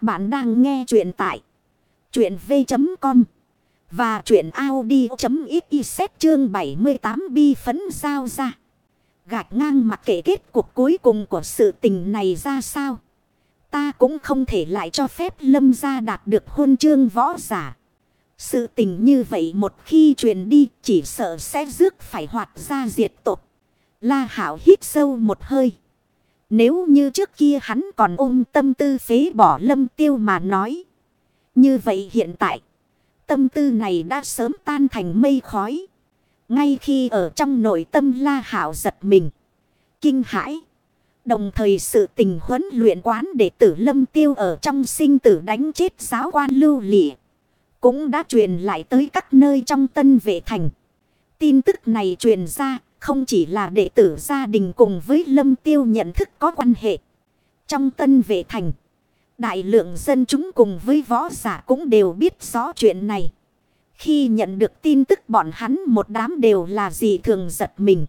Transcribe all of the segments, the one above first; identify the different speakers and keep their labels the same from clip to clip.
Speaker 1: Các bạn đang nghe chuyện tại chuyện v.com và chuyện Audi.xyz chương 78 bi phấn giao ra. Gạch ngang mặc kệ kết cuộc cuối cùng của sự tình này ra sao. Ta cũng không thể lại cho phép lâm gia đạt được hôn chương võ giả. Sự tình như vậy một khi truyền đi, chỉ sợ sẽ rước phải hoạt ra diệt tộc. La Hảo hít sâu một hơi. Nếu như trước kia hắn còn ôm tâm tư phế bỏ lâm tiêu mà nói. Như vậy hiện tại, tâm tư này đã sớm tan thành mây khói. Ngay khi ở trong nội tâm La Hảo giật mình. Kinh hãi. Đồng thời sự tình huấn luyện quán đệ tử lâm tiêu ở trong sinh tử đánh chết giáo quan lưu lịa. Cũng đã truyền lại tới các nơi trong tân vệ thành. Tin tức này truyền ra không chỉ là đệ tử gia đình cùng với lâm tiêu nhận thức có quan hệ. Trong tân vệ thành. Đại lượng dân chúng cùng với võ giả cũng đều biết rõ chuyện này. Khi nhận được tin tức bọn hắn một đám đều là gì thường giật mình.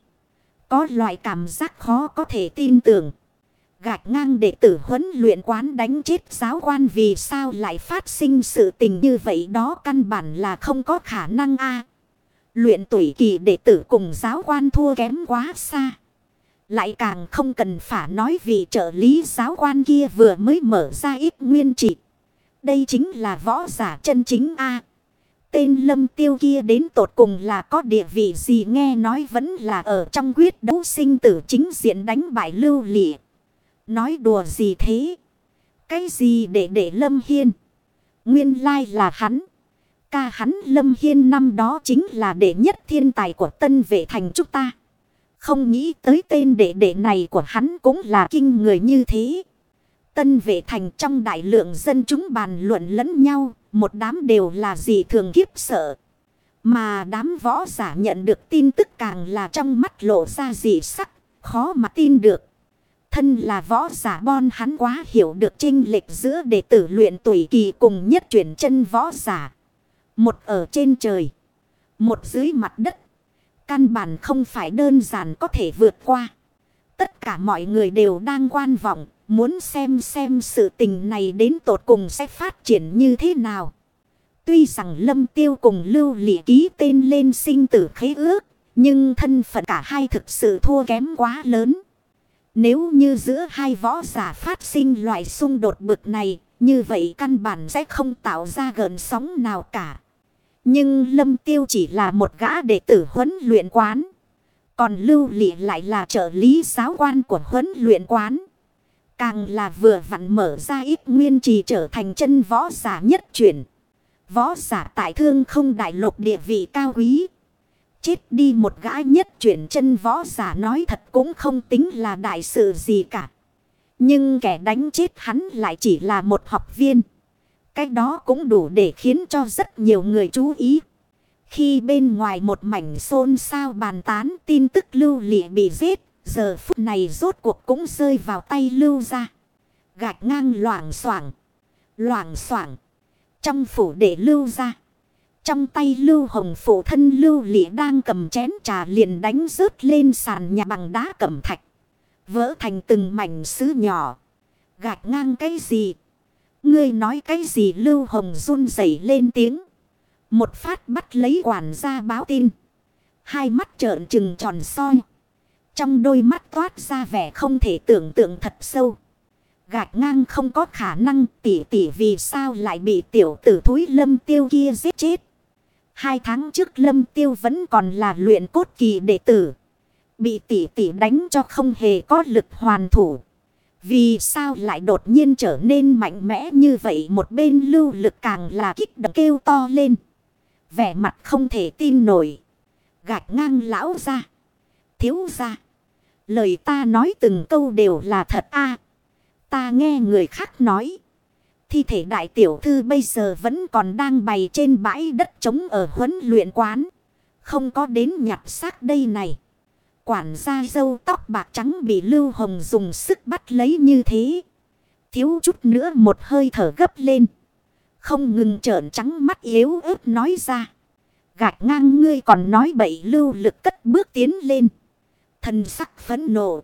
Speaker 1: Có loại cảm giác khó có thể tin tưởng. Gạch ngang đệ tử huấn luyện quán đánh chết giáo quan vì sao lại phát sinh sự tình như vậy đó căn bản là không có khả năng a Luyện tuổi kỳ đệ tử cùng giáo quan thua kém quá xa. Lại càng không cần phải nói vì trợ lý giáo quan kia vừa mới mở ra ít nguyên trị. Đây chính là võ giả chân chính A. Tên lâm tiêu kia đến tột cùng là có địa vị gì nghe nói vẫn là ở trong quyết đấu sinh tử chính diện đánh bại lưu lị, Nói đùa gì thế? Cái gì để để lâm hiên? Nguyên lai là hắn. Ca hắn lâm hiên năm đó chính là đệ nhất thiên tài của tân vệ thành chúng ta. Không nghĩ tới tên đệ đệ này của hắn cũng là kinh người như thế. Tân vệ thành trong đại lượng dân chúng bàn luận lẫn nhau, một đám đều là gì thường kiếp sợ. Mà đám võ giả nhận được tin tức càng là trong mắt lộ ra gì sắc, khó mà tin được. Thân là võ giả bon hắn quá hiểu được trinh lệch giữa đệ tử luyện tuổi kỳ cùng nhất chuyển chân võ giả. Một ở trên trời, một dưới mặt đất. Căn bản không phải đơn giản có thể vượt qua. Tất cả mọi người đều đang quan vọng, muốn xem xem sự tình này đến tột cùng sẽ phát triển như thế nào. Tuy rằng Lâm Tiêu cùng Lưu Lị ký tên lên sinh tử khế ước, nhưng thân phận cả hai thực sự thua kém quá lớn. Nếu như giữa hai võ giả phát sinh loại xung đột bực này, như vậy căn bản sẽ không tạo ra gần sóng nào cả. Nhưng Lâm Tiêu chỉ là một gã đệ tử huấn luyện quán. Còn Lưu Lị lại là trợ lý giáo quan của huấn luyện quán. Càng là vừa vặn mở ra ít nguyên trì trở thành chân võ giả nhất chuyển. Võ giả tại thương không đại lục địa vị cao quý. Chết đi một gã nhất chuyển chân võ giả nói thật cũng không tính là đại sự gì cả. Nhưng kẻ đánh chết hắn lại chỉ là một học viên. Cái đó cũng đủ để khiến cho rất nhiều người chú ý. Khi bên ngoài một mảnh xôn xao bàn tán, tin tức lưu lịa bị giết. Giờ phút này rốt cuộc cũng rơi vào tay lưu ra. Gạch ngang loảng xoảng. Loảng xoảng. Trong phủ để lưu ra. Trong tay lưu hồng phụ thân lưu lịa đang cầm chén trà liền đánh rớt lên sàn nhà bằng đá cẩm thạch. Vỡ thành từng mảnh sứ nhỏ. Gạch ngang cái gì? Ngươi nói cái gì Lưu Hồng run rẩy lên tiếng. Một phát bắt lấy quản gia báo tin. Hai mắt trợn trừng tròn soi. Trong đôi mắt toát ra vẻ không thể tưởng tượng thật sâu. Gạch ngang không có khả năng, tỉ tỉ vì sao lại bị tiểu tử thúi lâm tiêu kia giết chết. Hai tháng trước lâm tiêu vẫn còn là luyện cốt kỳ đệ tử. Bị tỷ tỷ đánh cho không hề có lực hoàn thủ. Vì sao lại đột nhiên trở nên mạnh mẽ như vậy một bên lưu lực càng là kích động kêu to lên. Vẻ mặt không thể tin nổi. Gạch ngang lão ra. Thiếu ra. Lời ta nói từng câu đều là thật a Ta nghe người khác nói. Thi thể đại tiểu thư bây giờ vẫn còn đang bày trên bãi đất trống ở huấn luyện quán. Không có đến nhặt xác đây này. Quản gia dâu tóc bạc trắng bị Lưu Hồng dùng sức bắt lấy như thế. Thiếu chút nữa một hơi thở gấp lên. Không ngừng trợn trắng mắt yếu ớt nói ra. Gạch ngang ngươi còn nói bậy lưu lực cất bước tiến lên. Thần sắc phấn nộ.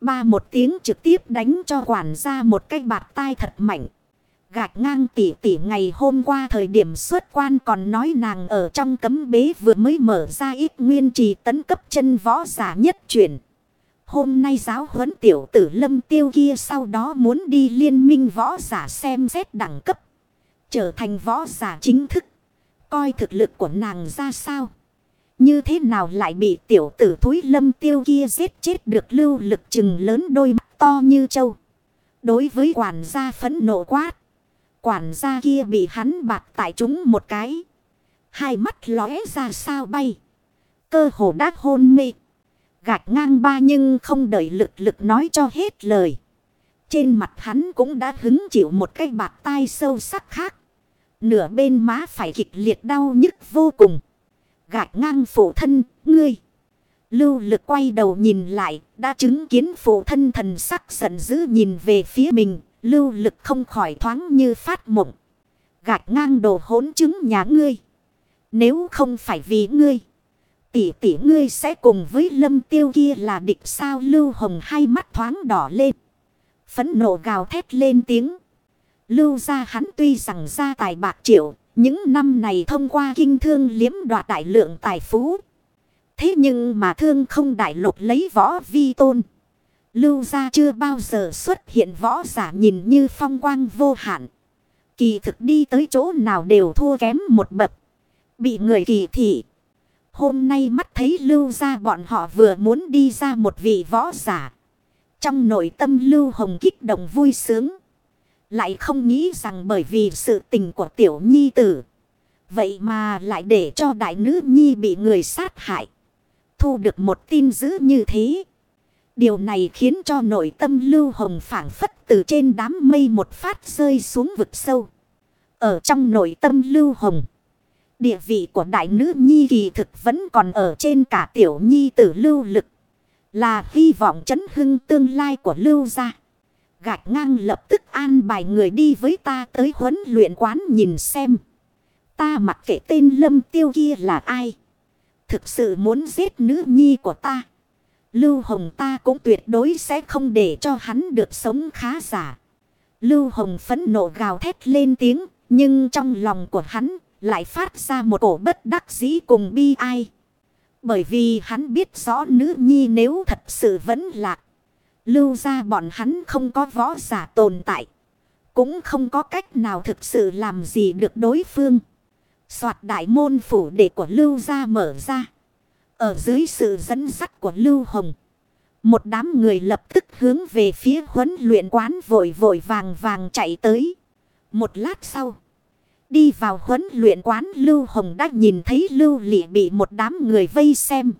Speaker 1: Ba một tiếng trực tiếp đánh cho quản gia một cái bạt tai thật mạnh. Gạch ngang tỷ tỷ ngày hôm qua thời điểm xuất quan còn nói nàng ở trong cấm bế vừa mới mở ra ít nguyên trì tấn cấp chân võ giả nhất chuyển. Hôm nay giáo huấn tiểu tử lâm tiêu kia sau đó muốn đi liên minh võ giả xem xét đẳng cấp. Trở thành võ giả chính thức. Coi thực lực của nàng ra sao. Như thế nào lại bị tiểu tử thúi lâm tiêu kia giết chết được lưu lực chừng lớn đôi mắt to như trâu. Đối với quản gia phấn nộ quát. Quản gia kia bị hắn bạt tại chúng một cái. Hai mắt lóe ra sao bay. Cơ hồ đát hôn mê. Gạch ngang ba nhưng không đợi lực lực nói cho hết lời. Trên mặt hắn cũng đã hứng chịu một cái bạt tai sâu sắc khác. Nửa bên má phải kịch liệt đau nhức vô cùng. Gạch ngang phụ thân, ngươi. Lưu lực quay đầu nhìn lại, đã chứng kiến phụ thân thần sắc giận dữ nhìn về phía mình. Lưu lực không khỏi thoáng như phát mộng. Gạch ngang đồ hỗn chứng nhà ngươi. Nếu không phải vì ngươi. Tỷ tỷ ngươi sẽ cùng với lâm tiêu kia là địch sao lưu hồng hai mắt thoáng đỏ lên. Phấn nộ gào thét lên tiếng. Lưu ra hắn tuy rằng ra tài bạc triệu. Những năm này thông qua kinh thương liếm đoạt đại lượng tài phú. Thế nhưng mà thương không đại lục lấy võ vi tôn. Lưu ra chưa bao giờ xuất hiện võ giả nhìn như phong quang vô hạn. Kỳ thực đi tới chỗ nào đều thua kém một bậc. Bị người kỳ thị. Hôm nay mắt thấy lưu ra bọn họ vừa muốn đi ra một vị võ giả. Trong nội tâm lưu hồng kích động vui sướng. Lại không nghĩ rằng bởi vì sự tình của tiểu nhi tử. Vậy mà lại để cho đại nữ nhi bị người sát hại. Thu được một tin dữ như thế. Điều này khiến cho nội tâm lưu hồng phảng phất từ trên đám mây một phát rơi xuống vực sâu. Ở trong nội tâm lưu hồng. Địa vị của đại nữ nhi kỳ thực vẫn còn ở trên cả tiểu nhi tử lưu lực. Là hy vọng chấn hưng tương lai của lưu gia. Gạch ngang lập tức an bài người đi với ta tới huấn luyện quán nhìn xem. Ta mặc kệ tên lâm tiêu kia là ai. Thực sự muốn giết nữ nhi của ta. Lưu Hồng ta cũng tuyệt đối sẽ không để cho hắn được sống khá giả. Lưu Hồng phẫn nộ gào thét lên tiếng. Nhưng trong lòng của hắn lại phát ra một cổ bất đắc dĩ cùng bi ai. Bởi vì hắn biết rõ nữ nhi nếu thật sự vẫn lạc. Lưu ra bọn hắn không có võ giả tồn tại. Cũng không có cách nào thực sự làm gì được đối phương. Soạt đại môn phủ để của Lưu ra mở ra. Ở dưới sự dẫn dắt của Lưu Hồng. Một đám người lập tức hướng về phía huấn luyện quán vội vội vàng vàng chạy tới. Một lát sau. Đi vào huấn luyện quán Lưu Hồng đã nhìn thấy Lưu Lị bị một đám người vây xem.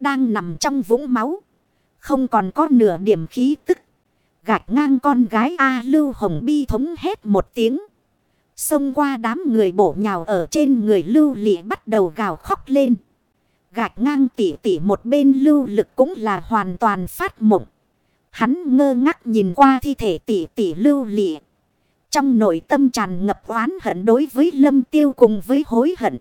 Speaker 1: Đang nằm trong vũng máu. Không còn có nửa điểm khí tức. Gạch ngang con gái A Lưu Hồng bi thống hét một tiếng. Xông qua đám người bổ nhào ở trên người Lưu Lị bắt đầu gào khóc lên. Gạch ngang tỉ tỉ một bên lưu lực cũng là hoàn toàn phát mộng. Hắn ngơ ngác nhìn qua thi thể tỉ tỉ lưu lị. Trong nội tâm tràn ngập oán hận đối với lâm tiêu cùng với hối hận.